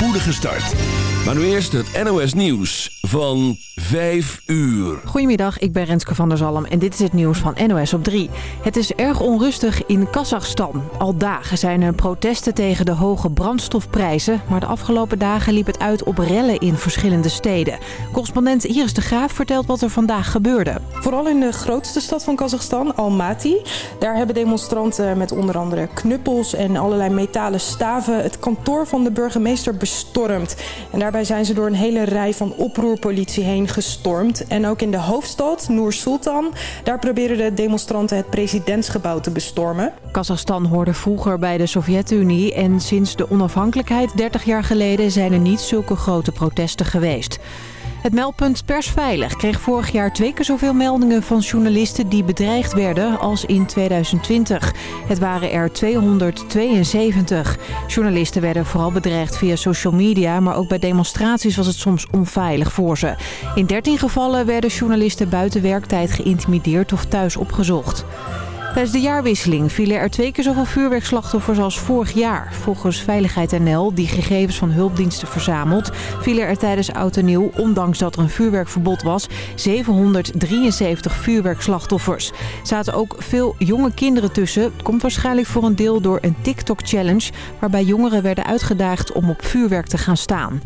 spoedige start. Maar nu eerst het NOS Nieuws van 5 uur. Goedemiddag, ik ben Renske van der Zalm en dit is het nieuws van NOS op 3. Het is erg onrustig in Kazachstan. Al dagen zijn er protesten tegen de hoge brandstofprijzen... maar de afgelopen dagen liep het uit op rellen in verschillende steden. Correspondent Iris de Graaf vertelt wat er vandaag gebeurde. Vooral in de grootste stad van Kazachstan, Almaty. Daar hebben demonstranten met onder andere knuppels en allerlei metalen staven... het kantoor van de burgemeester bestormd. En daarbij zijn ze door een hele rij van oproerpolitie heen gestormd. En ook in de hoofdstad, Noor Sultan, daar proberen de demonstranten het presidentsgebouw te bestormen. Kazachstan hoorde vroeger bij de Sovjet-Unie en sinds de onafhankelijkheid 30 jaar geleden zijn er niet zulke grote protesten geweest. Het meldpunt Persveilig kreeg vorig jaar twee keer zoveel meldingen van journalisten die bedreigd werden als in 2020. Het waren er 272. Journalisten werden vooral bedreigd via social media, maar ook bij demonstraties was het soms onveilig voor ze. In 13 gevallen werden journalisten buiten werktijd geïntimideerd of thuis opgezocht. Tijdens de jaarwisseling vielen er twee keer zoveel vuurwerkslachtoffers als vorig jaar. Volgens Veiligheid NL, die gegevens van hulpdiensten verzamelt... vielen er tijdens Oud en Nieuw, ondanks dat er een vuurwerkverbod was... 773 vuurwerkslachtoffers. Er zaten ook veel jonge kinderen tussen. Het komt waarschijnlijk voor een deel door een TikTok-challenge... waarbij jongeren werden uitgedaagd om op vuurwerk te gaan staan.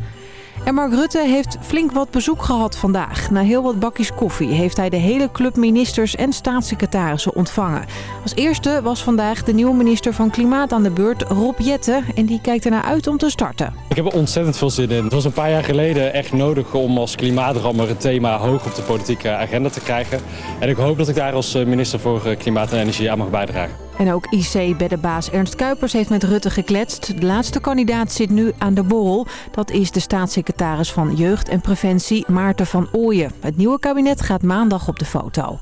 En Mark Rutte heeft flink wat bezoek gehad vandaag. Na heel wat bakjes koffie heeft hij de hele club ministers en staatssecretarissen ontvangen. Als eerste was vandaag de nieuwe minister van Klimaat aan de beurt, Rob Jette. En die kijkt ernaar uit om te starten. Ik heb er ontzettend veel zin in. Het was een paar jaar geleden echt nodig om als klimaatrammer het thema hoog op de politieke agenda te krijgen. En ik hoop dat ik daar als minister voor Klimaat en Energie aan mag bijdragen. En ook IC-beddenbaas Ernst Kuipers heeft met Rutte gekletst. De laatste kandidaat zit nu aan de borrel. Dat is de staatssecretaris van Jeugd en Preventie, Maarten van Ooyen. Het nieuwe kabinet gaat maandag op de foto.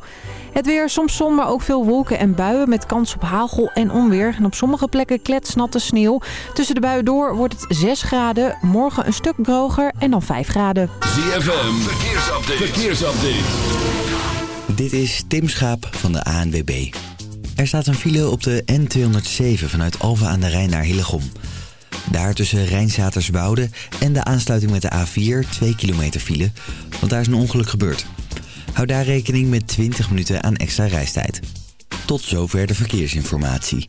Het weer, soms zon, maar ook veel wolken en buien met kans op hagel en onweer. En op sommige plekken kletsnatte sneeuw. Tussen de buien door wordt het 6 graden, morgen een stuk droger en dan 5 graden. ZFM, verkeersupdate. verkeersupdate. Dit is Tim Schaap van de ANWB. Er staat een file op de N207 vanuit Alva aan de Rijn naar Hillegom. Daar tussen Rijnzaterswoude en de aansluiting met de A4 2 kilometer file, want daar is een ongeluk gebeurd. Hou daar rekening met 20 minuten aan extra reistijd. Tot zover de verkeersinformatie.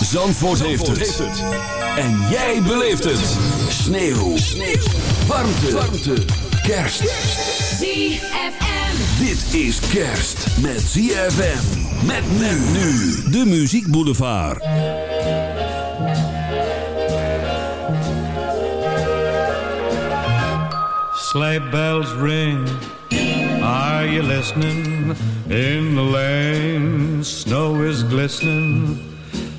Zandvoort, heeft, het. En jij beleeft het. Sneeuw. Sneeuw. Warmte. Warmte. Kerst. ZFM. Dit is kerst met ZFM. Met men nu. De Muziek Boulevard. Sleigh bells ring. Are you listening? In the lane, snow is glistening.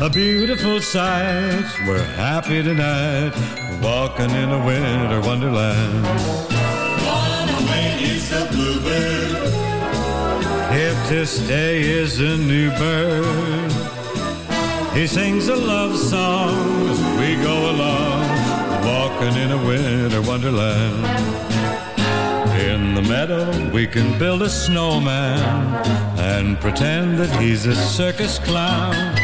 a beautiful sight. We're happy tonight, walking in a winter wonderland. One away is the bluebird. If this day is a new bird, he sings a love song as we go along, walking in a winter wonderland. In the meadow, we can build a snowman and pretend that he's a circus clown.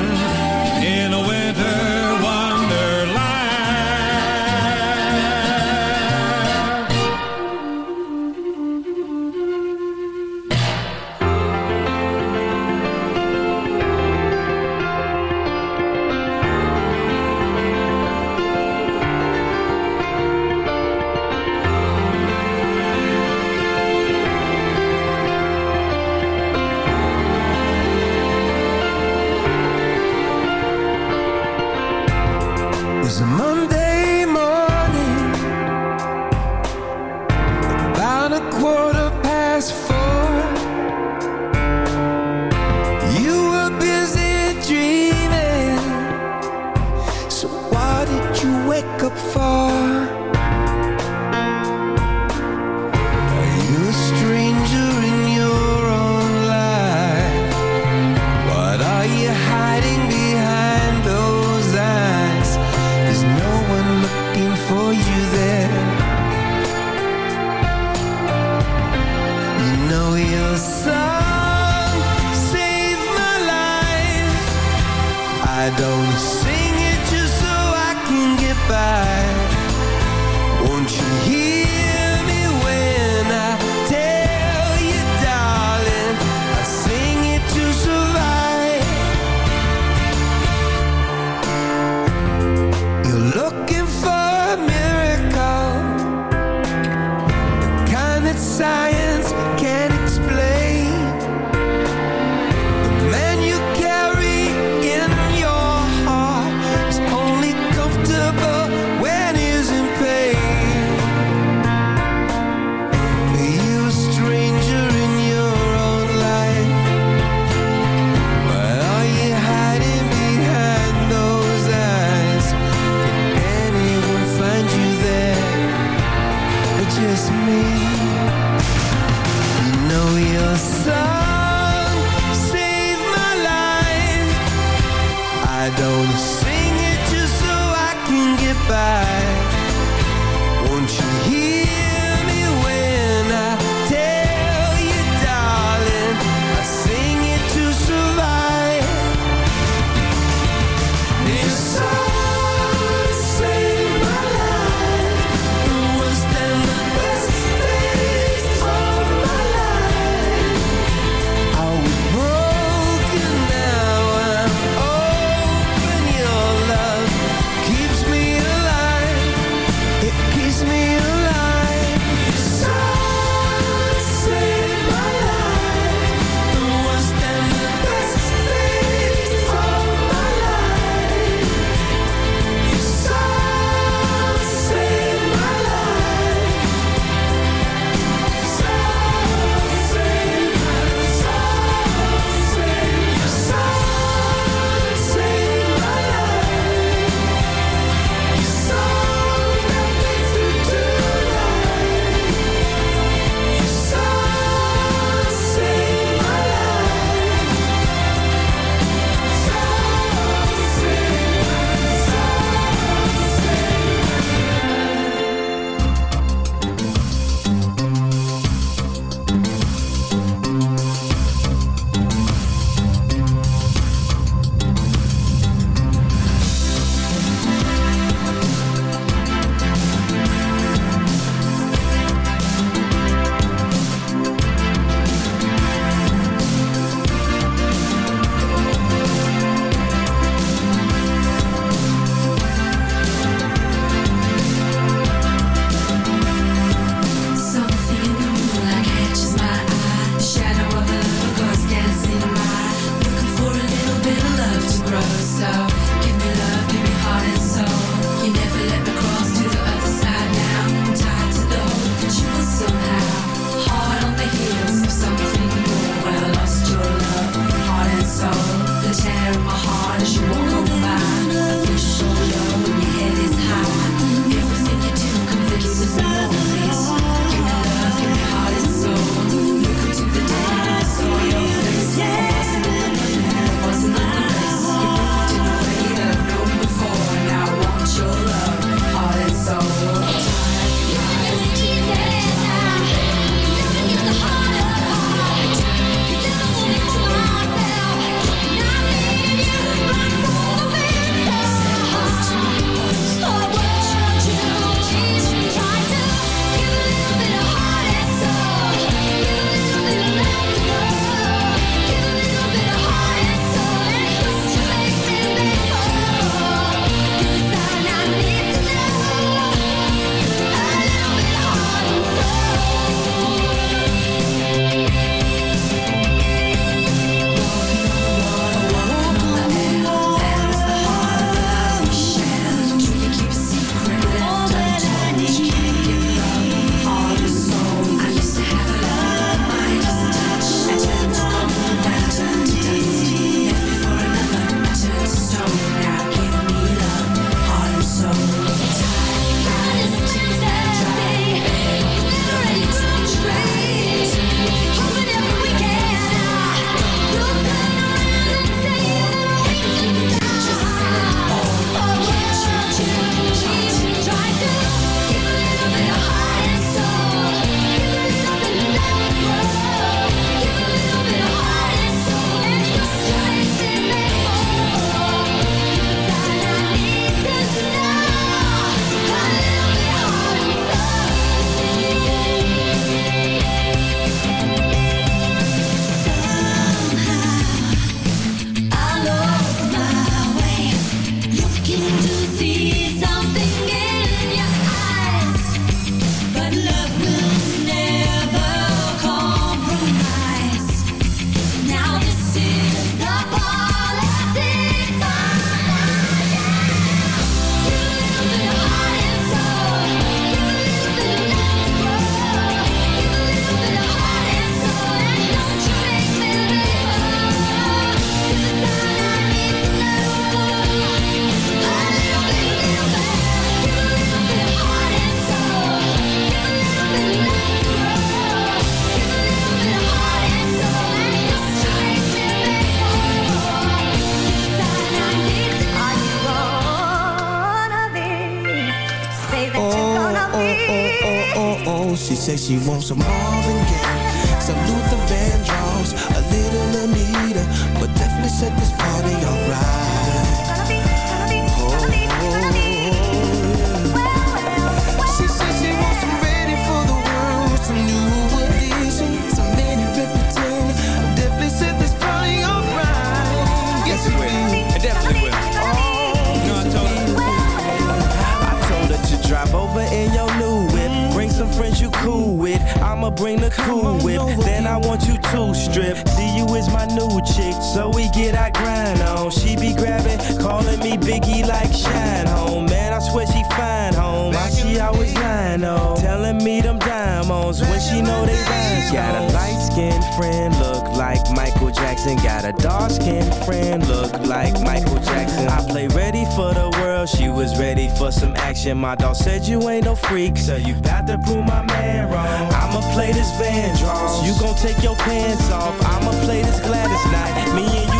friend, look like Michael Jackson. Got a dark skinned friend, look like Michael Jackson. I play ready for the world. She was ready for some action. My dog said you ain't no freak, so you got to prove my man wrong. I'ma play this Van Vandross. You gon' take your pants off. I'ma play this Gladys Knight. Me and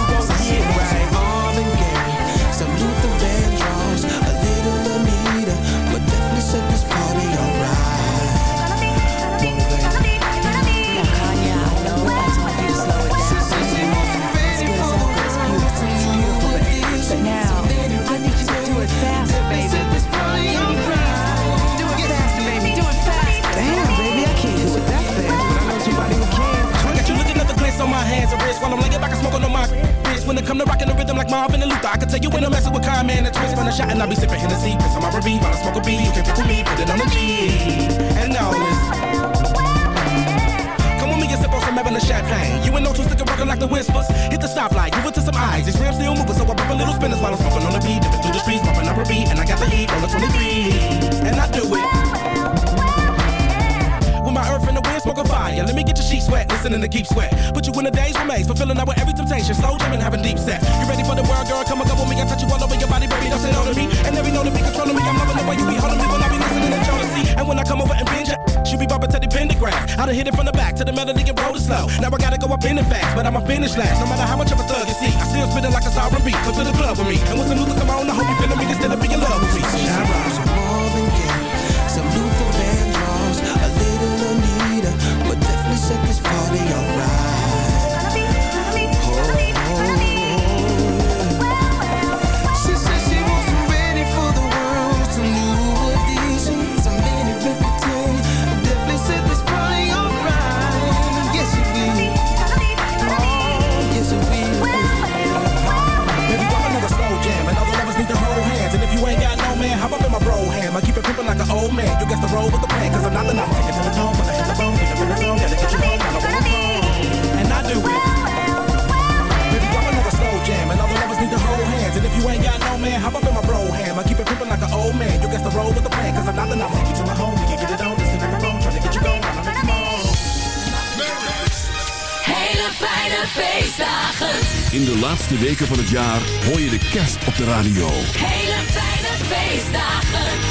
smoking on my wrist. When it come to rocking the rhythm like Marvin and Luther, I can tell you when I'm messing with Kyle, man, and twist. Run a shot and I be sipping Hennessy, piss on my R&B while I smoke a B. You can pick with me, put it on the G. And all this. Come with me and sip on some Evan champagne. You ain't no two stick rockin' like the whispers. Hit the stoplight, give it to some eyes. These rims still moving, so I pop a little spinners while I'm smoking on the beat. Dipping through the streets, popping up a beat, and I got the heat on the 23. And I do it. With my earth and the wind, smoking fire. Listening to Keith Sweat. Put you in a day's remains, fulfilling with every temptation. Slow jamming, having deep set. You ready for the world, girl? Come and go with me. I touch you all over your body, baby. Don't say no to me. And every note to be controlling me. I'm loving the way you be holding me when I be listening to jealousy. And when I come over and binge she be bumping to the pentagram. I done hit it from the back to the melody and roll it slow. Now I gotta go up in it fast, but I'ma finish last. No matter how much of a thug you see, I still spit it like a sovereign beat. Come to the club with me. And when some Luther come on, I hope you feeling me. Can still be in love with me. Man. You got to roll with the plan, cause I'm not the number. Take it to the tone, when I hit the bone, hit the zone, gotta get you home, gotta roll home. And I do it. Baby, I'm another slow jam, and other lovers need to hold hands. And if you ain't got no man, hop up in my bro ham. I keep it pimpin' like an old man. You got to roll with the plan, cause I'm not the number. Take you to my home, we can get it on, listen at the phone, tryna get you going, I'ma make you moan. Hele fijne feestdagen. In de laatste weken van het jaar hoor je de kerst op de radio. Hele fijne feestdagen.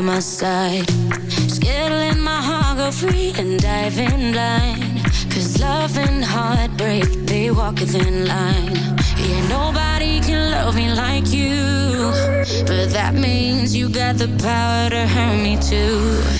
by my side. Skittling my heart go free and dive in line Cause love and heartbreak, they walk in line. Yeah, nobody can love me like you. But that means you got the power to hurt me too.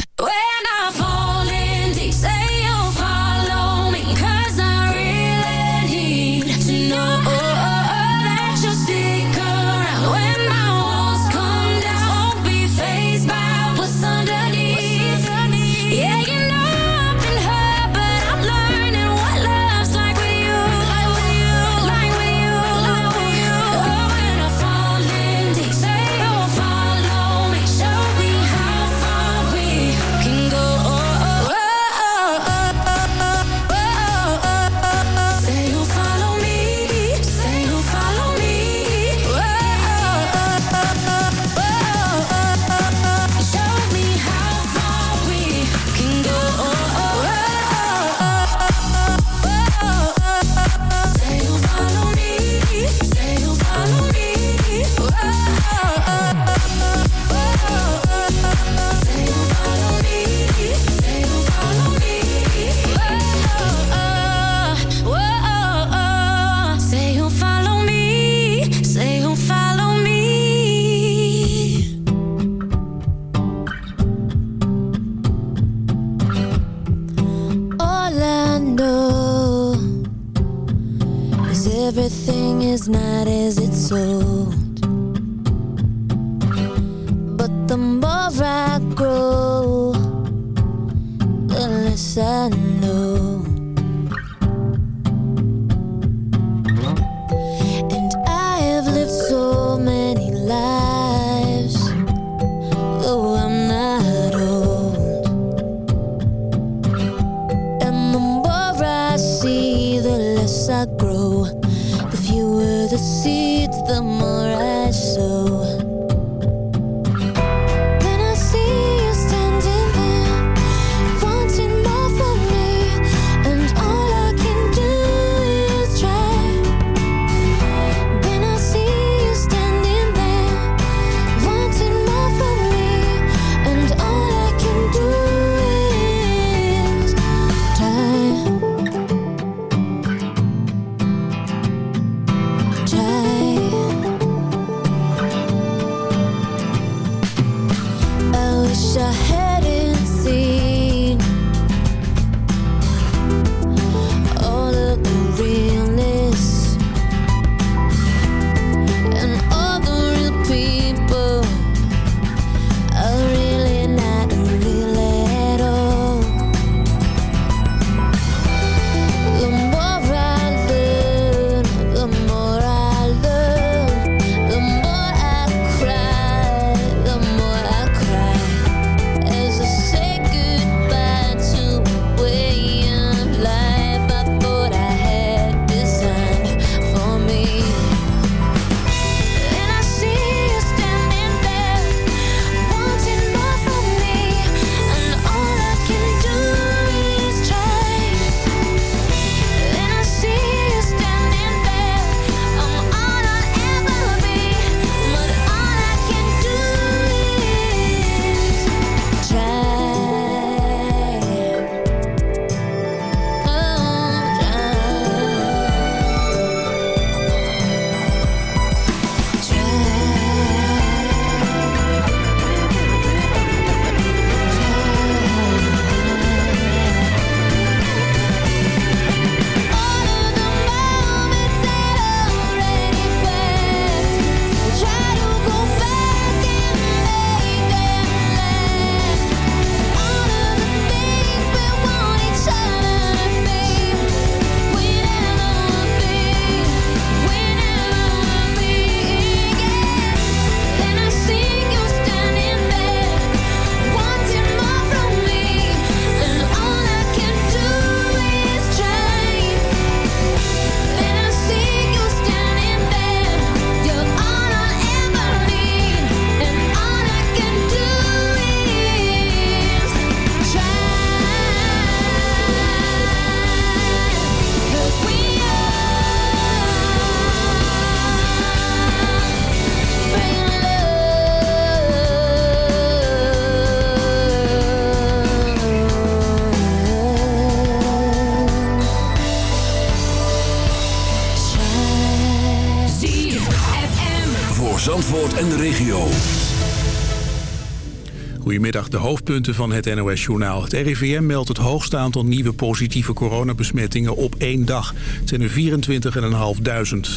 Goedemiddag, de hoofdpunten van het NOS-journaal. Het RIVM meldt het hoogste aantal nieuwe positieve coronabesmettingen op één dag. Het zijn er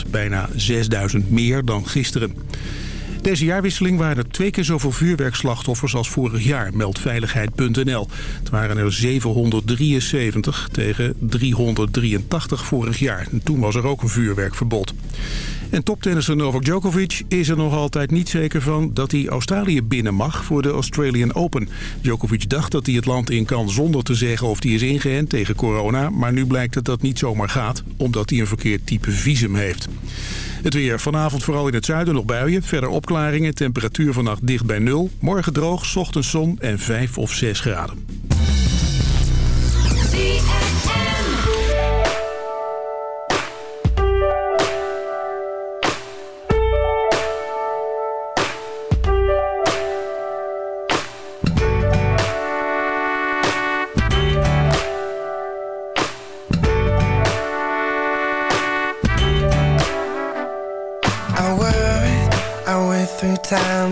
24.500, bijna 6.000 meer dan gisteren. Deze jaarwisseling waren er twee keer zoveel vuurwerkslachtoffers als vorig jaar, meldt Veiligheid.nl. Het waren er 773 tegen 383 vorig jaar. En toen was er ook een vuurwerkverbod. En toptennisser Novak Djokovic is er nog altijd niet zeker van dat hij Australië binnen mag voor de Australian Open. Djokovic dacht dat hij het land in kan zonder te zeggen of hij is ingeënt tegen corona. Maar nu blijkt dat dat niet zomaar gaat, omdat hij een verkeerd type visum heeft. Het weer vanavond vooral in het zuiden nog buien. Verder opklaringen, temperatuur vannacht dicht bij nul. Morgen droog, ochtends zon en 5 of 6 graden.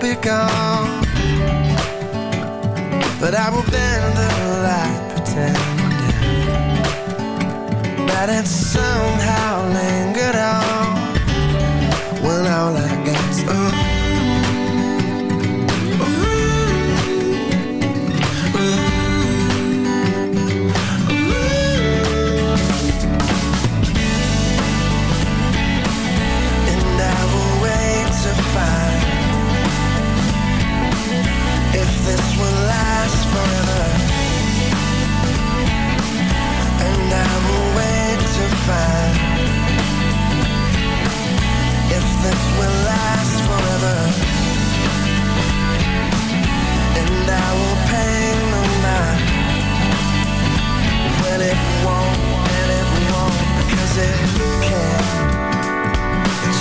will be gone. But I will bend the light, pretending that it somehow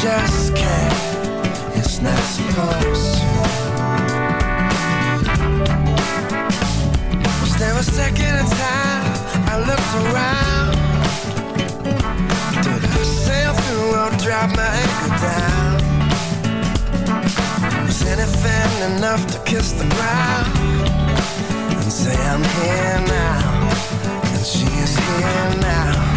just can't. It's not supposed to. Was there a second in time I looked around? Did I sail through or drop my anchor down? Was anything enough to kiss the ground and say I'm here now, and she is here now?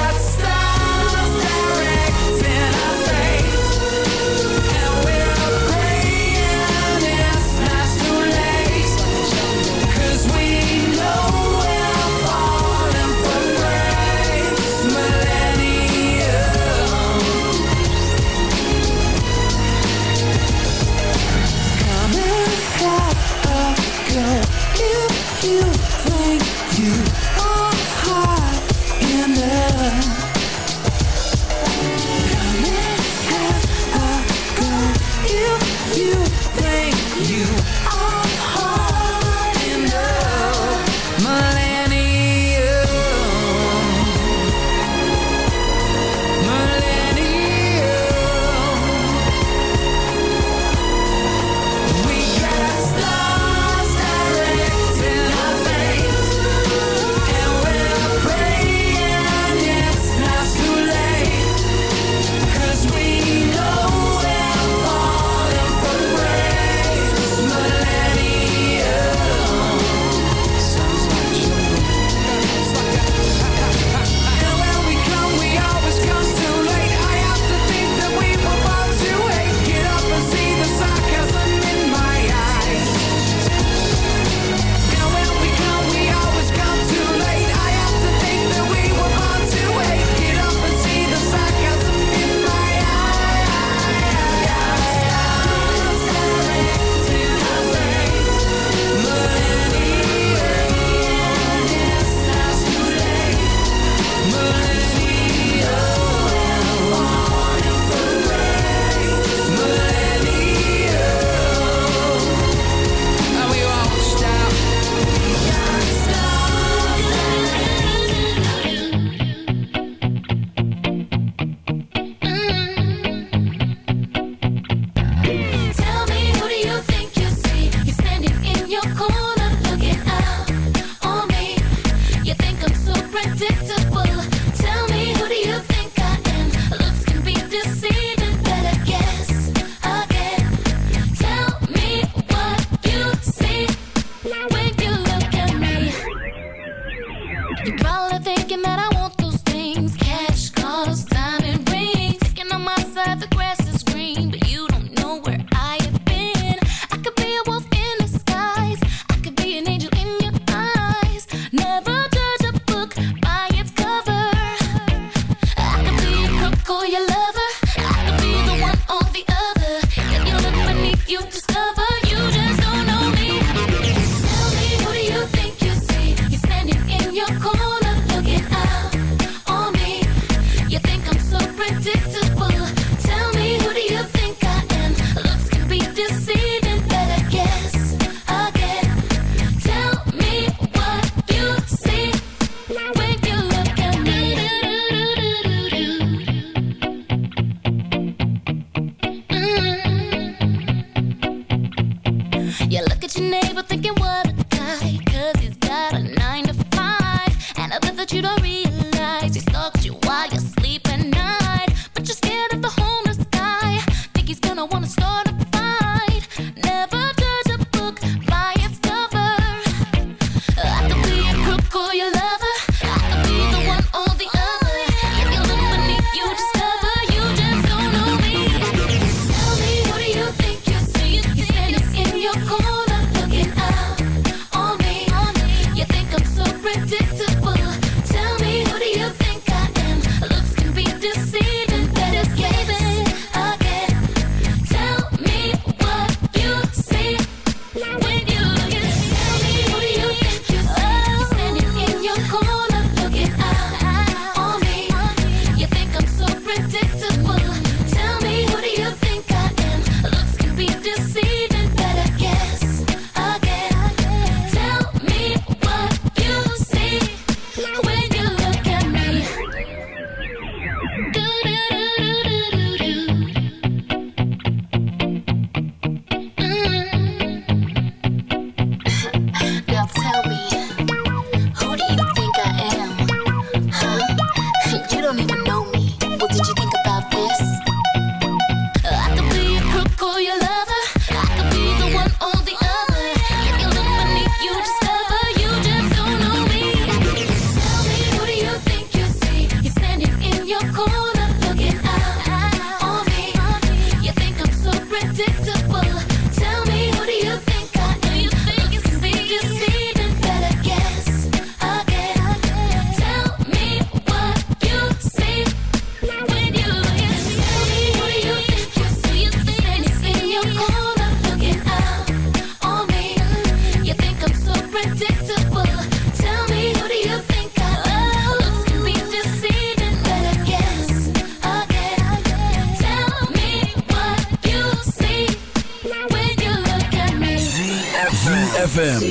ZFM.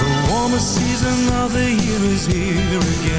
The warmest season of the year is here again.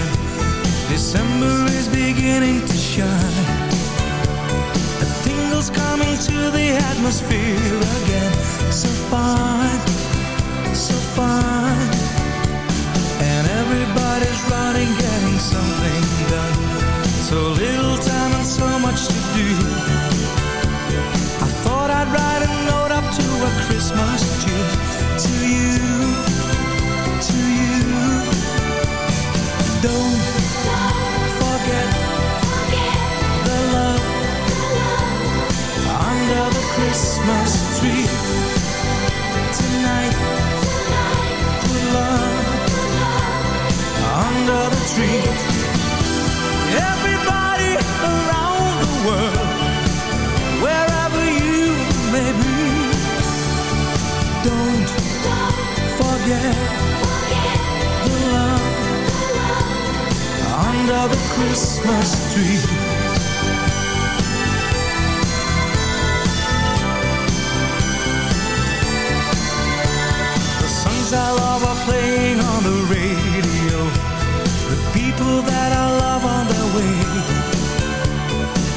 People that I love on their way.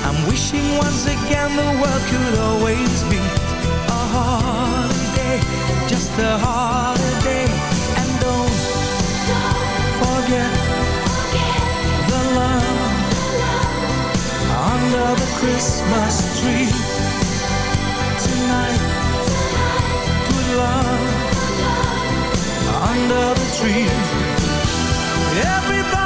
I'm wishing once again the world could always be a holiday, just a holiday. And don't forget the love under the Christmas tree tonight. Put love under the tree. Everybody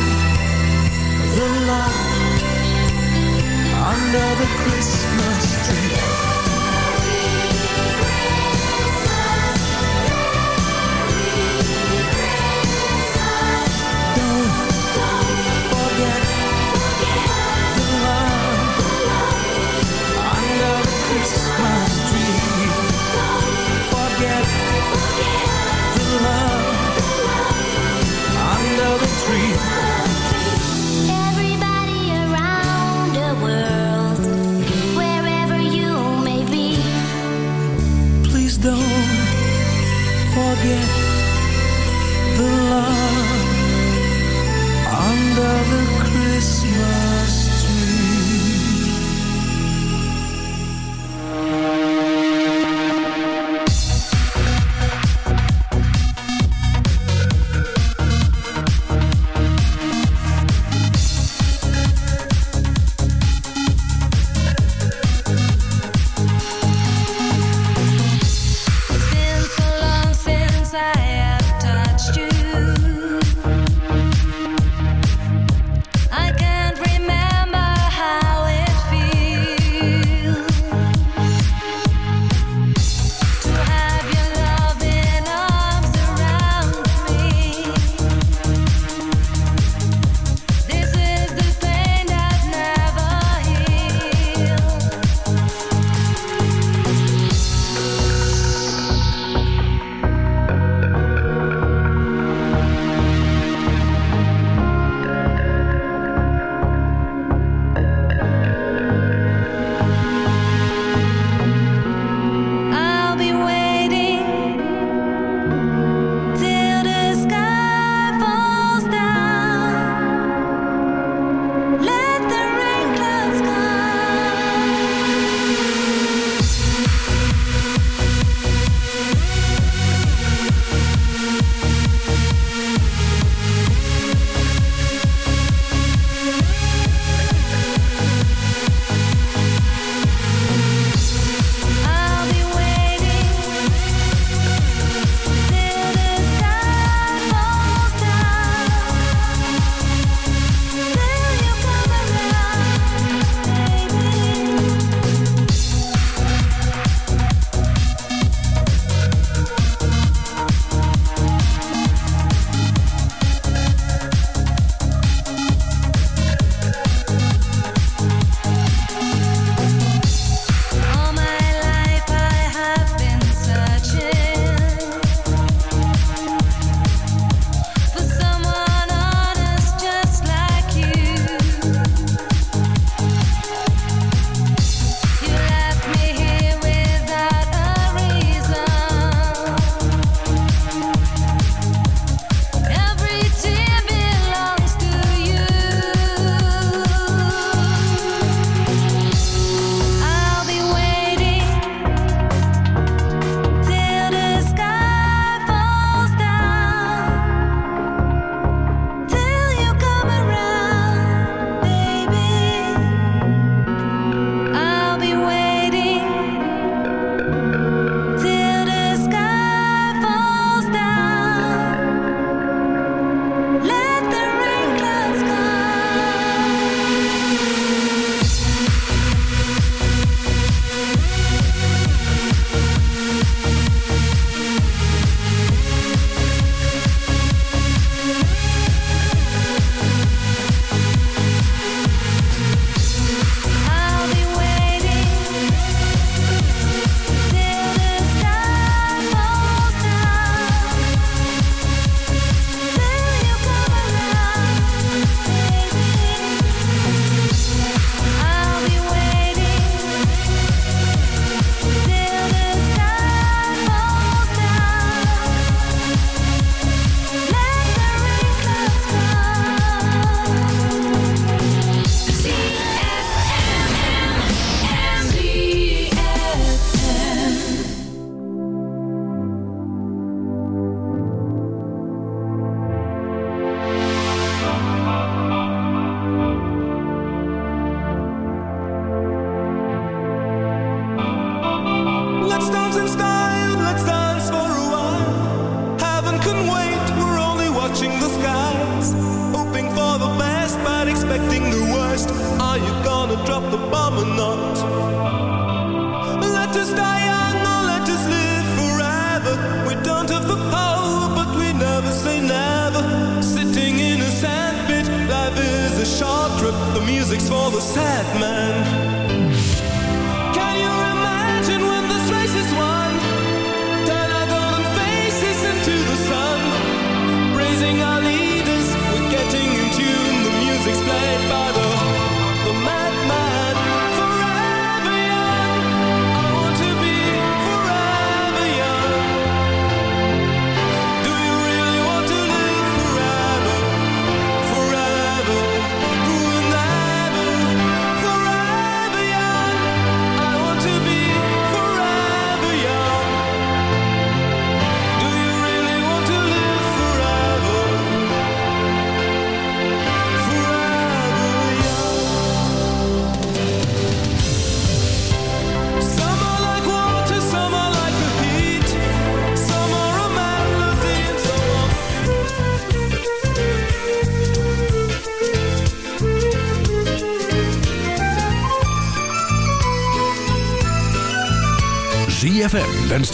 the Christmas don't forget